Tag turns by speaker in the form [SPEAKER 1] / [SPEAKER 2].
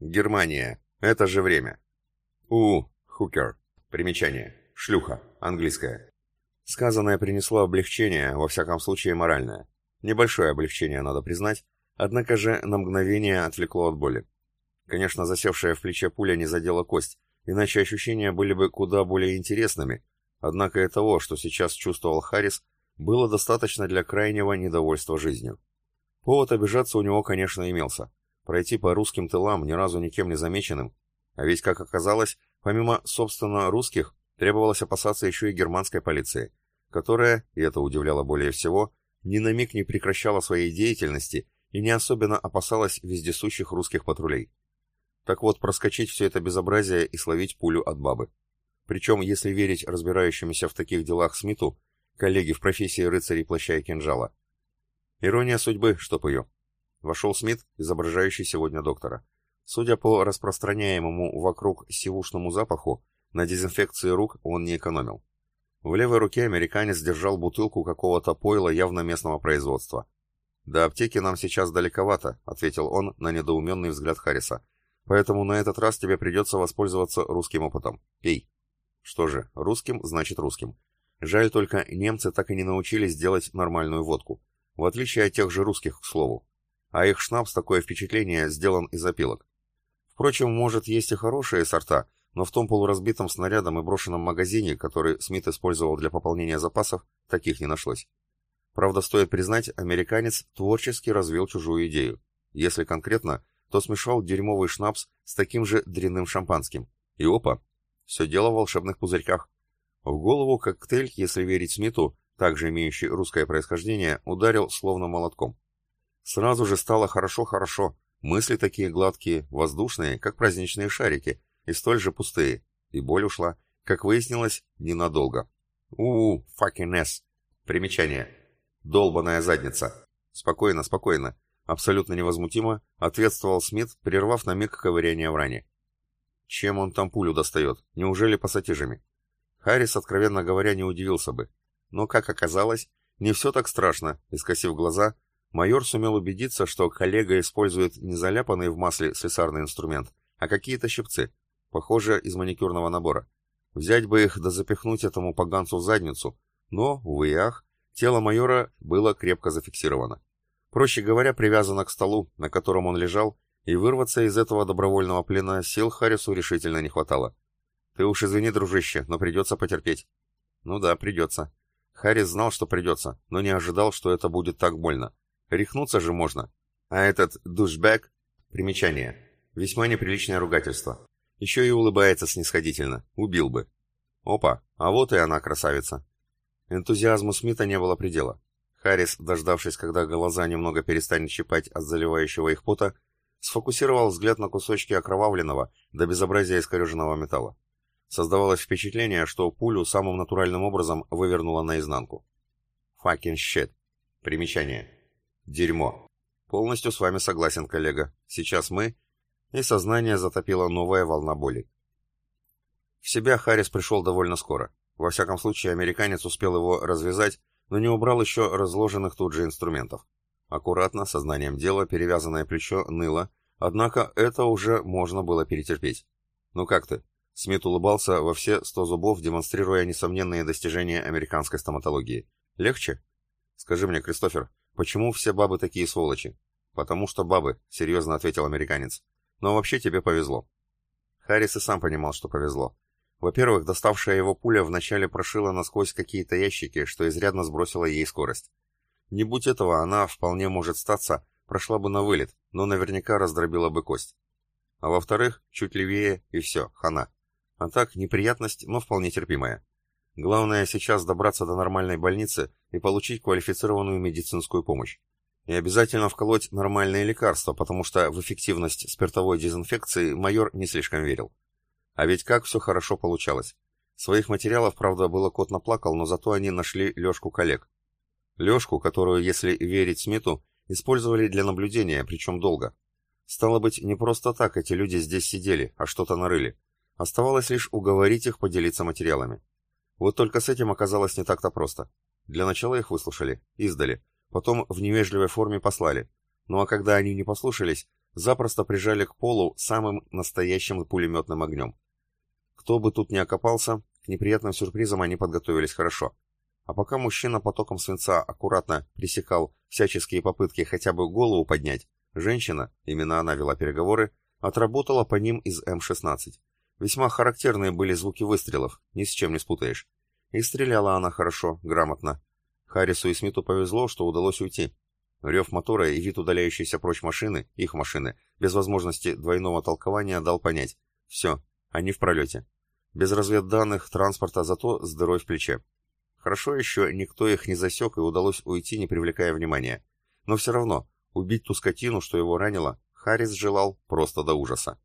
[SPEAKER 1] Германия. Это же время. У. Хукер. Примечание. Шлюха. Английская. Сказанное принесло облегчение, во всяком случае моральное. Небольшое облегчение, надо признать, однако же на мгновение отвлекло от боли. Конечно, засевшая в плече пуля не задела кость, иначе ощущения были бы куда более интересными, однако и того, что сейчас чувствовал Харрис, было достаточно для крайнего недовольства жизнью. Повод обижаться у него, конечно, имелся. Пройти по русским тылам ни разу никем не замеченным, а ведь, как оказалось, помимо, собственно, русских, требовалось опасаться еще и германской полиции, которая, и это удивляло более всего, ни на миг не прекращала своей деятельности и не особенно опасалась вездесущих русских патрулей. Так вот, проскочить все это безобразие и словить пулю от бабы. Причем, если верить разбирающимся в таких делах Смиту, коллеги в профессии рыцарей плаща и кинжала. Ирония судьбы, чтоб ее. Вошел Смит, изображающий сегодня доктора. Судя по распространяемому вокруг сивушному запаху, на дезинфекции рук он не экономил. В левой руке американец держал бутылку какого-то пойла явно местного производства. «До аптеки нам сейчас далековато», — ответил он на недоуменный взгляд Харриса. «Поэтому на этот раз тебе придется воспользоваться русским опытом. Пей». Что же, русским значит русским. Жаль только, немцы так и не научились делать нормальную водку. В отличие от тех же русских, к слову. А их шнапс такое впечатление сделан из опилок. Впрочем, может, есть и хорошие сорта, но в том полуразбитом снарядом и брошенном магазине, который Смит использовал для пополнения запасов, таких не нашлось. Правда, стоит признать, американец творчески развил чужую идею. Если конкретно, то смешал дерьмовый шнапс с таким же дрянным шампанским. И опа, все дело в волшебных пузырьках. В голову коктейль, если верить Смиту, также имеющий русское происхождение, ударил словно молотком. Сразу же стало хорошо-хорошо, мысли такие гладкие, воздушные, как праздничные шарики, и столь же пустые, и боль ушла, как выяснилось, ненадолго. у fucking S. Примечание. Долбаная задница. Спокойно, спокойно. Абсолютно невозмутимо ответствовал Смит, прервав на миг ковыряние в ране. Чем он там пулю достает? Неужели пассатижами? Харрис, откровенно говоря, не удивился бы. Но, как оказалось, не все так страшно, и скосив глаза, майор сумел убедиться, что коллега использует не заляпанный в масле слесарный инструмент, а какие-то щипцы, похоже, из маникюрного набора. Взять бы их да запихнуть этому поганцу в задницу, но, увы и ах, тело майора было крепко зафиксировано. Проще говоря, привязано к столу, на котором он лежал, и вырваться из этого добровольного плена сил Харрису решительно не хватало. «Ты уж извини, дружище, но придется потерпеть». «Ну да, придется. Харрис знал, что придется, но не ожидал, что это будет так больно. Рехнуться же можно. А этот душбэк... Примечание. Весьма неприличное ругательство. Еще и улыбается снисходительно. Убил бы. Опа, а вот и она, красавица. Энтузиазму Смита не было предела. Харрис, дождавшись, когда глаза немного перестанет щипать от заливающего их пота, сфокусировал взгляд на кусочки окровавленного до безобразия искореженного металла. Создавалось впечатление, что пулю самым натуральным образом вывернуло наизнанку. Fucking shit. Примечание. Дерьмо. Полностью с вами согласен, коллега. Сейчас мы... И сознание затопило новая волна боли. В себя Харрис пришел довольно скоро. Во всяком случае, американец успел его развязать, но не убрал еще разложенных тут же инструментов. Аккуратно, сознанием дела, перевязанное плечо ныло, однако это уже можно было перетерпеть. «Ну как ты?» Смит улыбался во все сто зубов, демонстрируя несомненные достижения американской стоматологии. «Легче?» «Скажи мне, Кристофер, почему все бабы такие сволочи?» «Потому что бабы», — серьезно ответил американец. «Но вообще тебе повезло». Харрис и сам понимал, что повезло. Во-первых, доставшая его пуля вначале прошила насквозь какие-то ящики, что изрядно сбросило ей скорость. Не будь этого, она, вполне может статься, прошла бы на вылет, но наверняка раздробила бы кость. А во-вторых, чуть левее, и все, хана. А так, неприятность, но вполне терпимая. Главное сейчас добраться до нормальной больницы и получить квалифицированную медицинскую помощь. И обязательно вколоть нормальные лекарства, потому что в эффективность спиртовой дезинфекции майор не слишком верил. А ведь как все хорошо получалось. Своих материалов, правда, было кот наплакал, но зато они нашли Лешку коллег. Лешку, которую, если верить Смиту, использовали для наблюдения, причем долго. Стало быть, не просто так эти люди здесь сидели, а что-то нарыли. Оставалось лишь уговорить их поделиться материалами. Вот только с этим оказалось не так-то просто. Для начала их выслушали, издали, потом в невежливой форме послали. Ну а когда они не послушались, запросто прижали к полу самым настоящим пулеметным огнем. Кто бы тут ни окопался, к неприятным сюрпризам они подготовились хорошо. А пока мужчина потоком свинца аккуратно пресекал всяческие попытки хотя бы голову поднять, женщина, именно она вела переговоры, отработала по ним из М-16. Весьма характерные были звуки выстрелов, ни с чем не спутаешь. И стреляла она хорошо, грамотно. Харрису и Смиту повезло, что удалось уйти. Рев мотора и вид удаляющейся прочь машины, их машины, без возможности двойного толкования дал понять. Все, они в пролете. Без разведданных, транспорта, зато с дырой в плече. Хорошо еще никто их не засек и удалось уйти, не привлекая внимания. Но все равно, убить ту скотину, что его ранило, Харрис желал просто до ужаса.